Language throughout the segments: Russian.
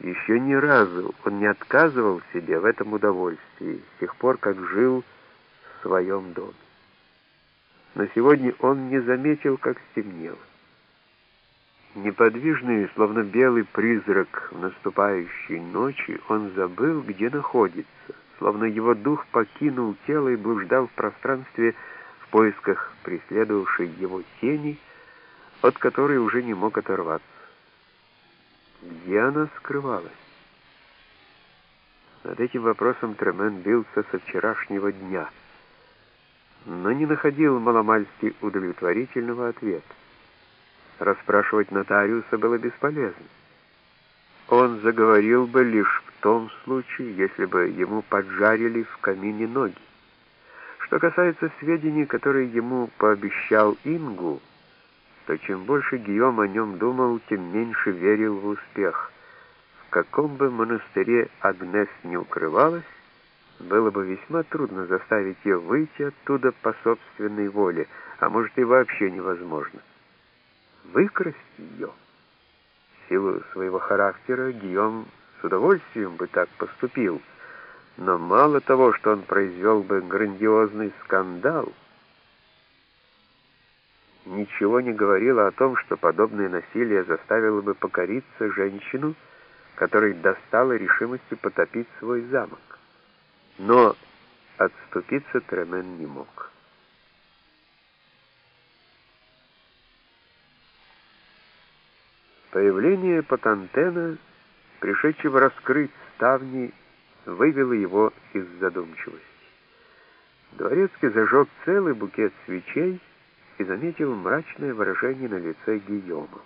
Еще ни разу он не отказывал себе в этом удовольствии, с тех пор, как жил в своем доме. Но сегодня он не заметил, как стемнело. Неподвижный, словно белый призрак в наступающей ночи, он забыл, где находится, словно его дух покинул тело и блуждал в пространстве в поисках преследовавшей его тени, от которой уже не мог оторваться. Где она скрывалась? Над этим вопросом Тремен бился со вчерашнего дня, но не находил маломальски удовлетворительного ответа. Расспрашивать нотариуса было бесполезно. Он заговорил бы лишь в том случае, если бы ему поджарили в камине ноги. Что касается сведений, которые ему пообещал Ингу, то чем больше Гийом о нем думал, тем меньше верил в успех. В каком бы монастыре Агнес не укрывалась, было бы весьма трудно заставить ее выйти оттуда по собственной воле, а может и вообще невозможно. Выкрасть ее. В силу своего характера Гийом с удовольствием бы так поступил, но мало того, что он произвел бы грандиозный скандал — ничего не говорило о том, что подобное насилие заставило бы покориться женщину, которой достало решимости потопить свой замок. Но отступиться Тремен не мог. Появление Патантена, пришедшего раскрыть ставни, вывело его из задумчивости. Дворецкий зажег целый букет свечей, и заметил мрачное выражение на лице Гийома.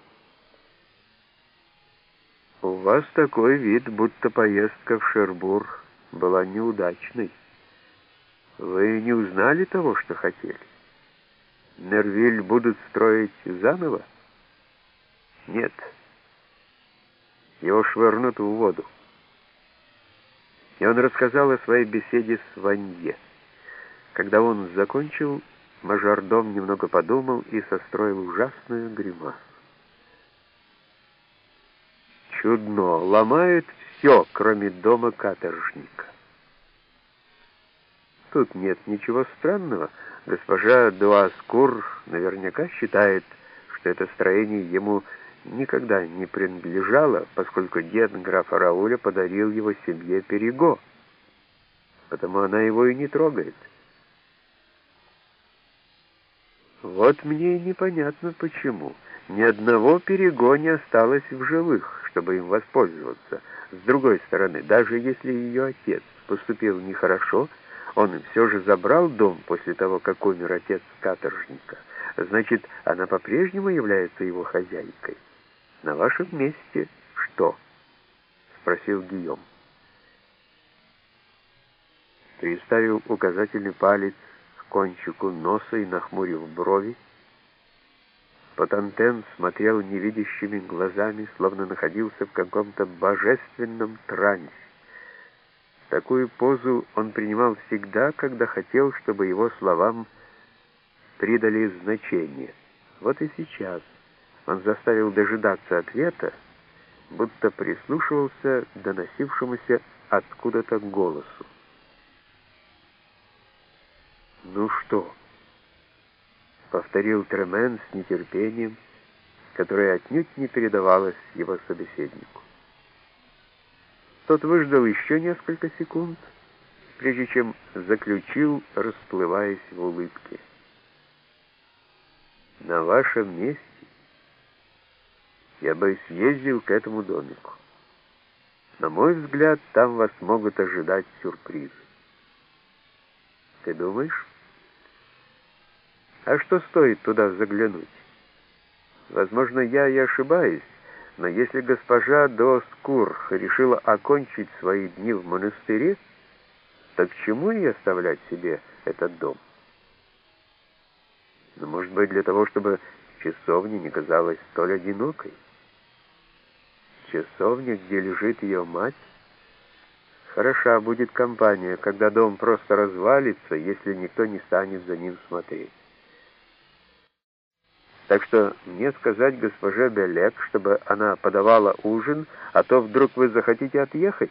«У вас такой вид, будто поездка в Шербур была неудачной. Вы не узнали того, что хотели? Нервиль будут строить заново? Нет. Его швырнут в воду. И он рассказал о своей беседе с Ванье. Когда он закончил, Мажордом немного подумал и состроил ужасную гримасу. Чудно, ломает все, кроме дома каторжника. Тут нет ничего странного. Госпожа Дуаскур наверняка считает, что это строение ему никогда не принадлежало, поскольку дед графа Рауля подарил его семье Перего. Потому она его и не трогает. Вот мне и непонятно почему. Ни одного перего не осталось в живых, чтобы им воспользоваться. С другой стороны, даже если ее отец поступил нехорошо, он все же забрал дом после того, как умер отец каторжника. Значит, она по-прежнему является его хозяйкой. На вашем месте что? Спросил Гийом. Приставил указательный палец кончику носа и нахмурив брови. Потантен смотрел невидящими глазами, словно находился в каком-то божественном трансе. Такую позу он принимал всегда, когда хотел, чтобы его словам придали значение. Вот и сейчас он заставил дожидаться ответа, будто прислушивался к доносившемуся откуда-то голосу. «Ну что?» — повторил Тремен с нетерпением, которое отнюдь не передавалось его собеседнику. Тот выждал еще несколько секунд, прежде чем заключил, расплываясь в улыбке. «На вашем месте я бы съездил к этому домику. На мой взгляд, там вас могут ожидать сюрпризы. Ты думаешь?» А что стоит туда заглянуть? Возможно, я и ошибаюсь, но если госпожа Доскур решила окончить свои дни в монастыре, так к чему ей оставлять себе этот дом? Но, ну, может быть, для того, чтобы часовня не казалась столь одинокой? Часовня, где лежит ее мать? Хороша будет компания, когда дом просто развалится, если никто не станет за ним смотреть. Так что мне сказать госпоже Белек, чтобы она подавала ужин, а то вдруг вы захотите отъехать».